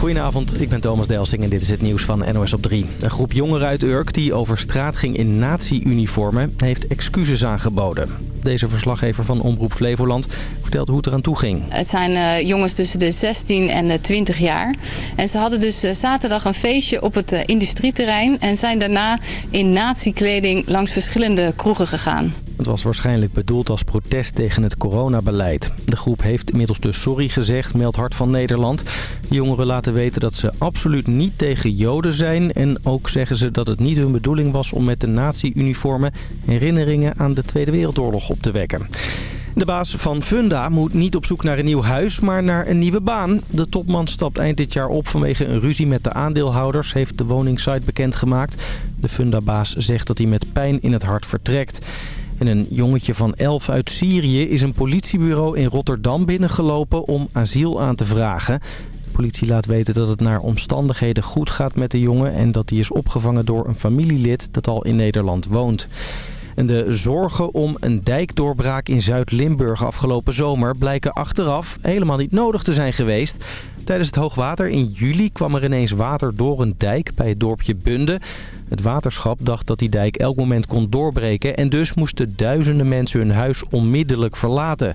Goedenavond, ik ben Thomas Delsing en dit is het nieuws van NOS op 3. Een groep jongeren uit Urk die over straat ging in nazi-uniformen heeft excuses aangeboden. Deze verslaggever van Omroep Flevoland vertelt hoe het eraan toe ging. Het zijn uh, jongens tussen de 16 en de 20 jaar. En ze hadden dus uh, zaterdag een feestje op het uh, industrieterrein... en zijn daarna in nazi-kleding langs verschillende kroegen gegaan. Het was waarschijnlijk bedoeld als protest tegen het coronabeleid. De groep heeft inmiddels dus sorry gezegd, meldt Hart van Nederland. De jongeren laten weten dat ze absoluut niet tegen joden zijn... en ook zeggen ze dat het niet hun bedoeling was om met de nazi-uniformen... herinneringen aan de Tweede Wereldoorlog op te wekken. De baas van Funda moet niet op zoek naar een nieuw huis, maar naar een nieuwe baan. De topman stapt eind dit jaar op vanwege een ruzie met de aandeelhouders, heeft de woningsite bekendgemaakt. De Funda-baas zegt dat hij met pijn in het hart vertrekt. En een jongetje van 11 uit Syrië is een politiebureau in Rotterdam binnengelopen om asiel aan te vragen. De politie laat weten dat het naar omstandigheden goed gaat met de jongen... en dat hij is opgevangen door een familielid dat al in Nederland woont. En de zorgen om een dijkdoorbraak in Zuid-Limburg afgelopen zomer blijken achteraf helemaal niet nodig te zijn geweest. Tijdens het hoogwater in juli kwam er ineens water door een dijk bij het dorpje Bunde. Het waterschap dacht dat die dijk elk moment kon doorbreken en dus moesten duizenden mensen hun huis onmiddellijk verlaten.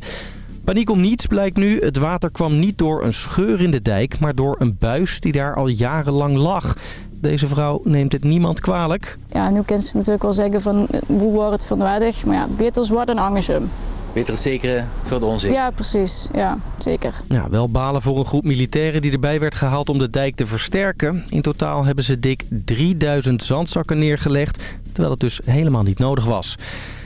Paniek om niets blijkt nu. Het water kwam niet door een scheur in de dijk, maar door een buis die daar al jarenlang lag. Deze vrouw neemt het niemand kwalijk. Ja, nu kan ze natuurlijk wel zeggen van hoe wordt het vanwaardig. Maar ja, beter dan Angelsum. Beter het zekere voor de. Ja, precies. Ja, zeker. Ja, wel balen voor een groep militairen die erbij werd gehaald om de dijk te versterken. In totaal hebben ze dik 3000 zandzakken neergelegd, terwijl het dus helemaal niet nodig was.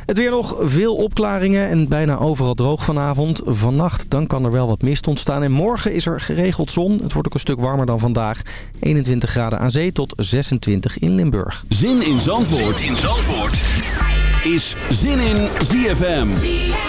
Het weer nog veel opklaringen en bijna overal droog vanavond. Vannacht dan kan er wel wat mist ontstaan. En morgen is er geregeld zon. Het wordt ook een stuk warmer dan vandaag. 21 graden aan zee tot 26 in Limburg. Zin in Zandvoort, zin in Zandvoort. is Zin in ZFM.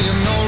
you know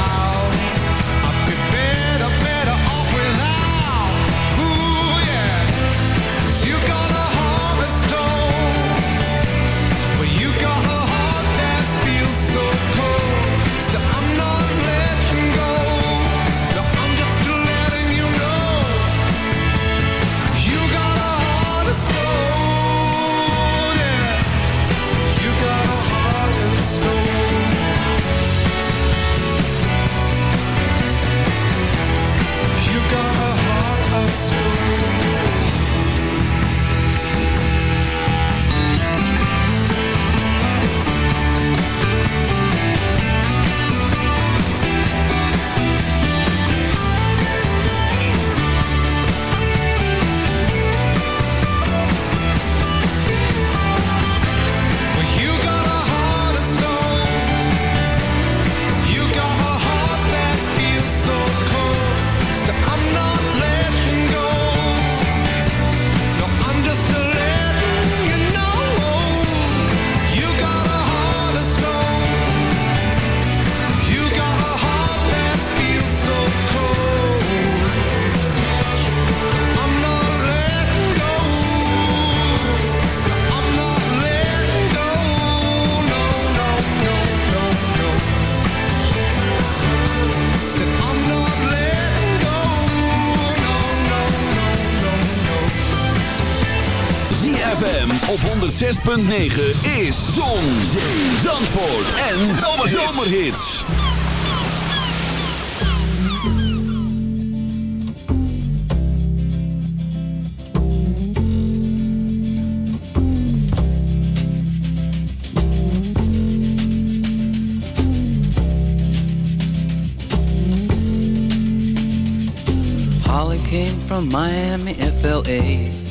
106.9 is Zon, Zee, Zandvoort en Zomerhits. Holly came from Miami, FLA.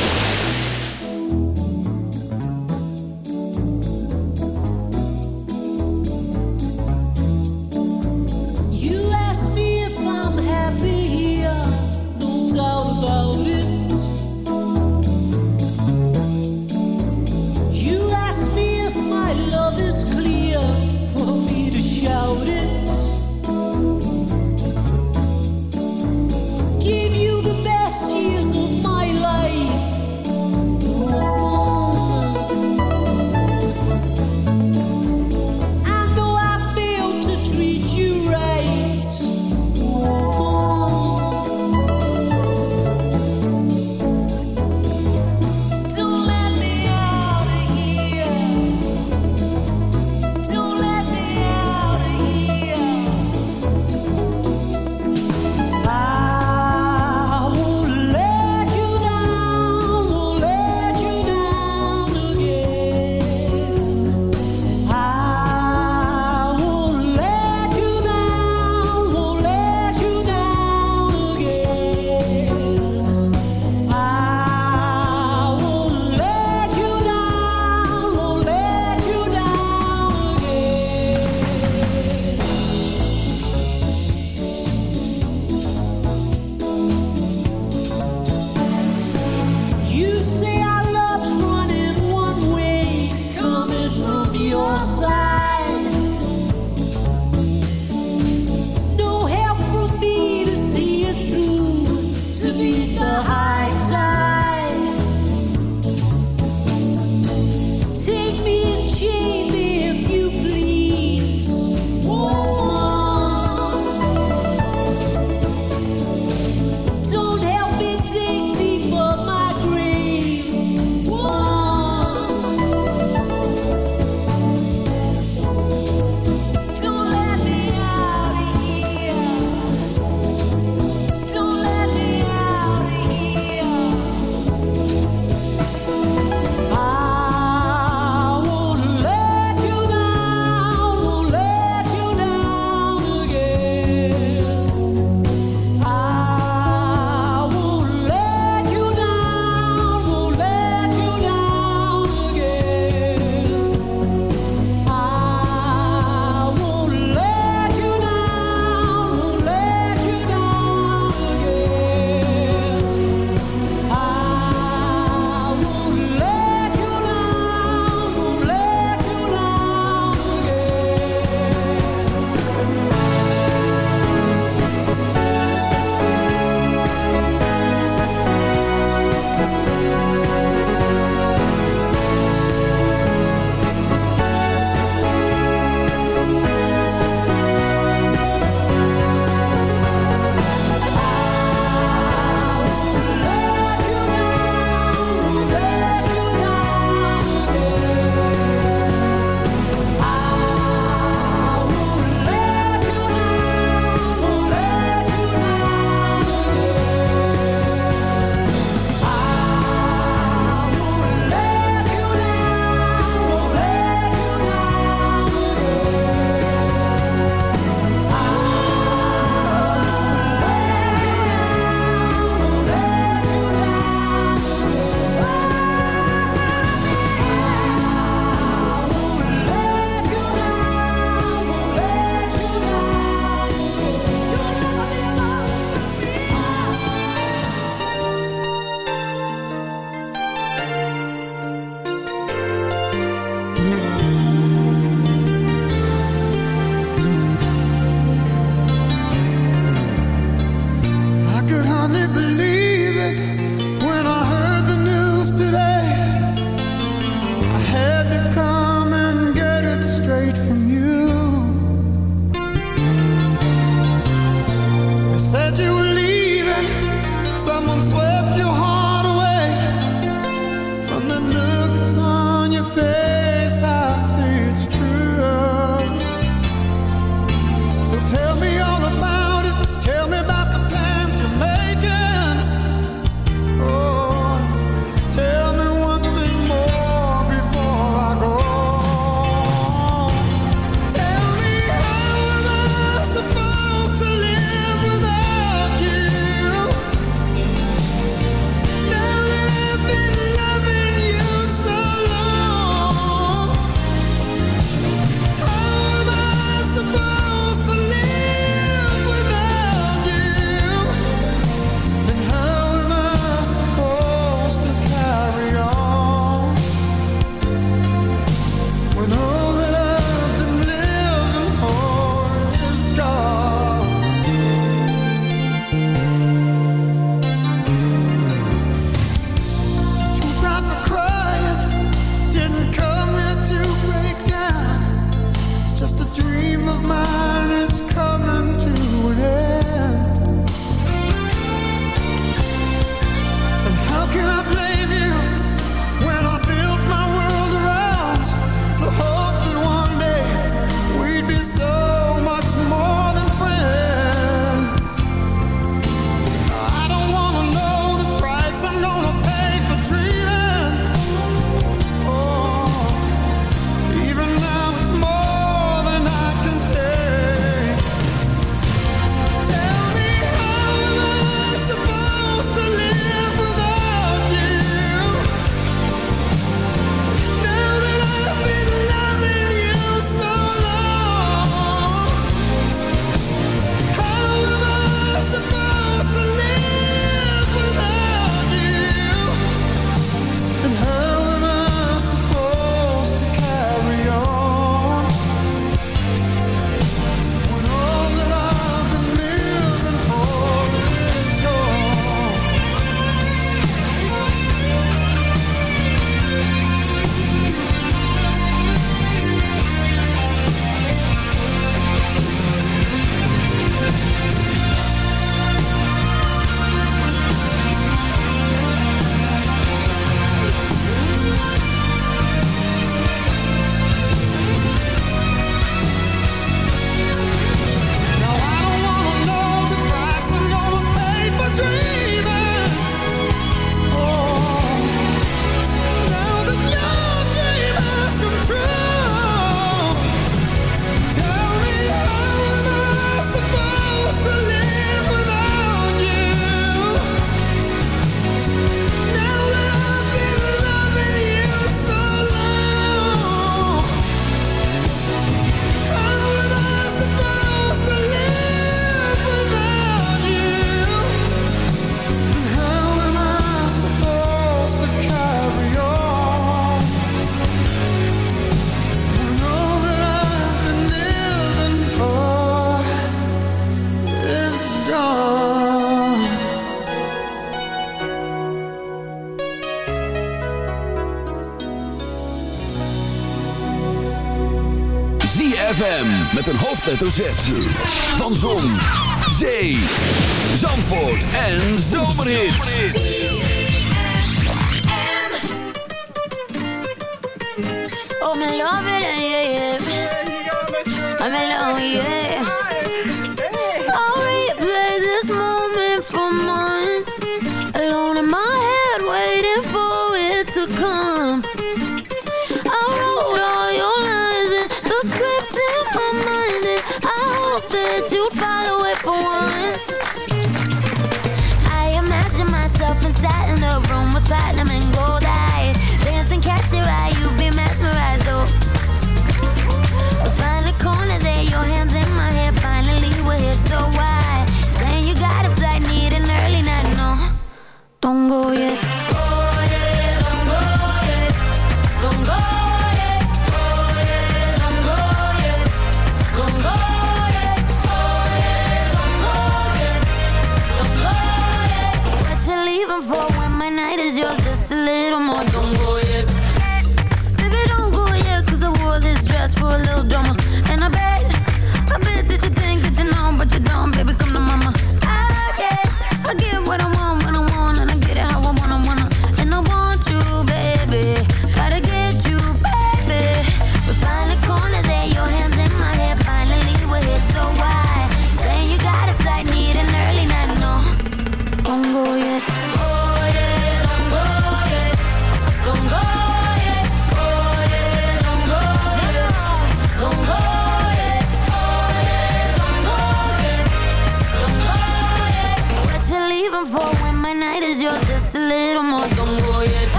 Hoofdletter Z. Van Zon, Zee, Zandvoort en Zomerhits. Oh, me love it, yeah, yeah. Yeah.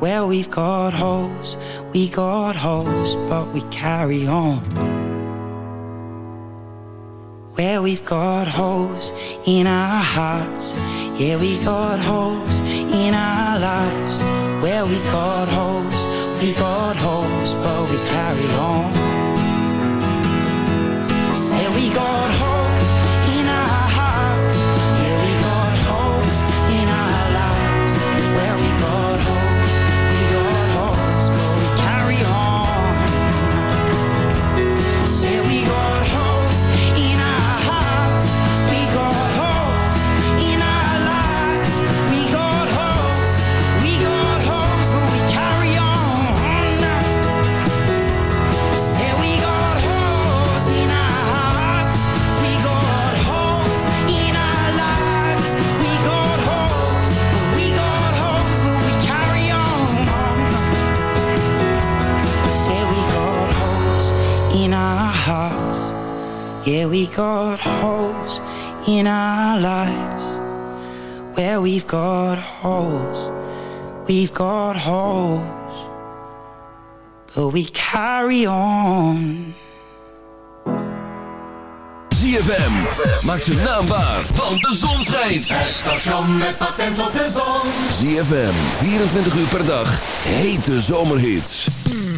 Well, we've got holes, we got holes, but we carry on. Well, we've got holes in our hearts. Yeah, we got holes in our lives. Well, we've got holes, we got holes, but we carry on. Say we got Yeah, we got holes in our lives. Where we've got holes, we've got holes. But we carry on. ZFM, maak ze naambaar, want de zon schijnt. Het station met patent op de zon. ZFM, 24 uur per dag, hete zomerhits. Mm.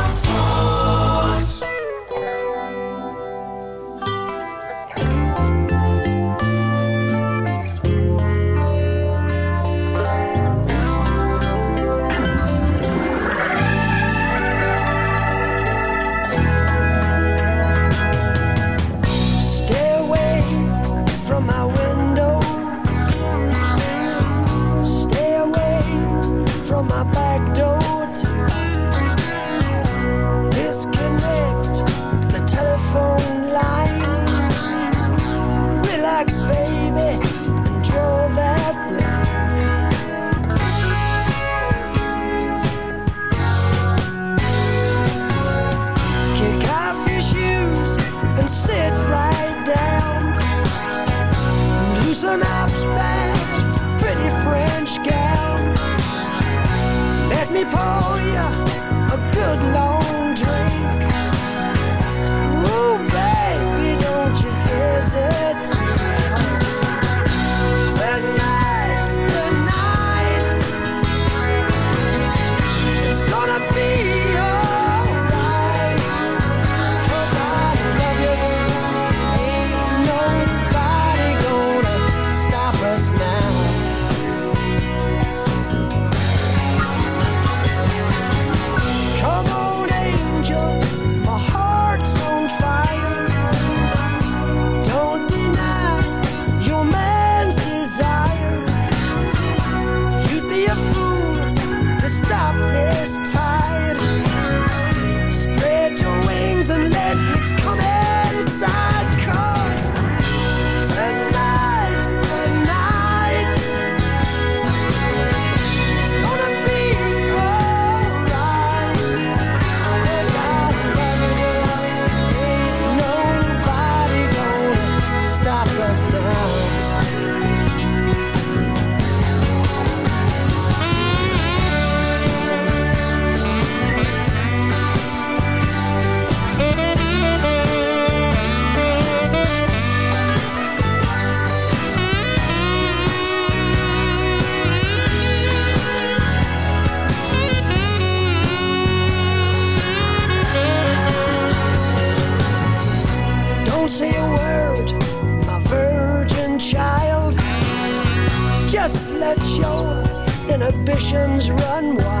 this time. Inhibitions run wild.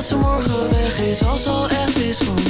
Dat ze morgen weg is als al echt is Want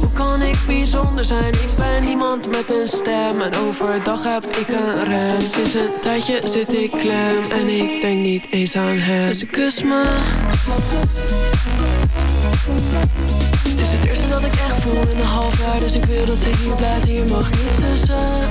Hoe kan ik bijzonder zijn? Ik ben iemand met een stem En overdag heb ik een rem. Sinds een tijdje zit ik klem En ik denk niet eens aan hem. Dus ze kust me. Het is het eerste dat ik echt voel in een half jaar. Dus ik wil dat ze hier blijft Hier mag niets tussen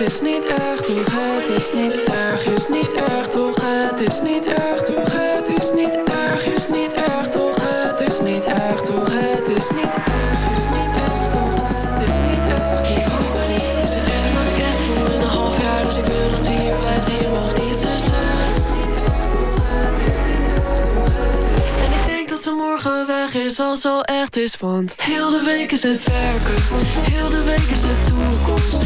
is niet erg toch, het is niet erg Is niet erg toch, het is niet erg toch Het is niet erg, is niet erg toch Het is niet erg toch, het is niet erg Is niet erg toch, het is niet erg Ik hoop maar niet, het is het eerste wat ik echt voel in een half jaar Dus ik wil dat ze hier blijft, hier mag niets tussen En ik denk dat ze morgen weg is als al echt is Want heel de week is het werken Heel de week is het toekomst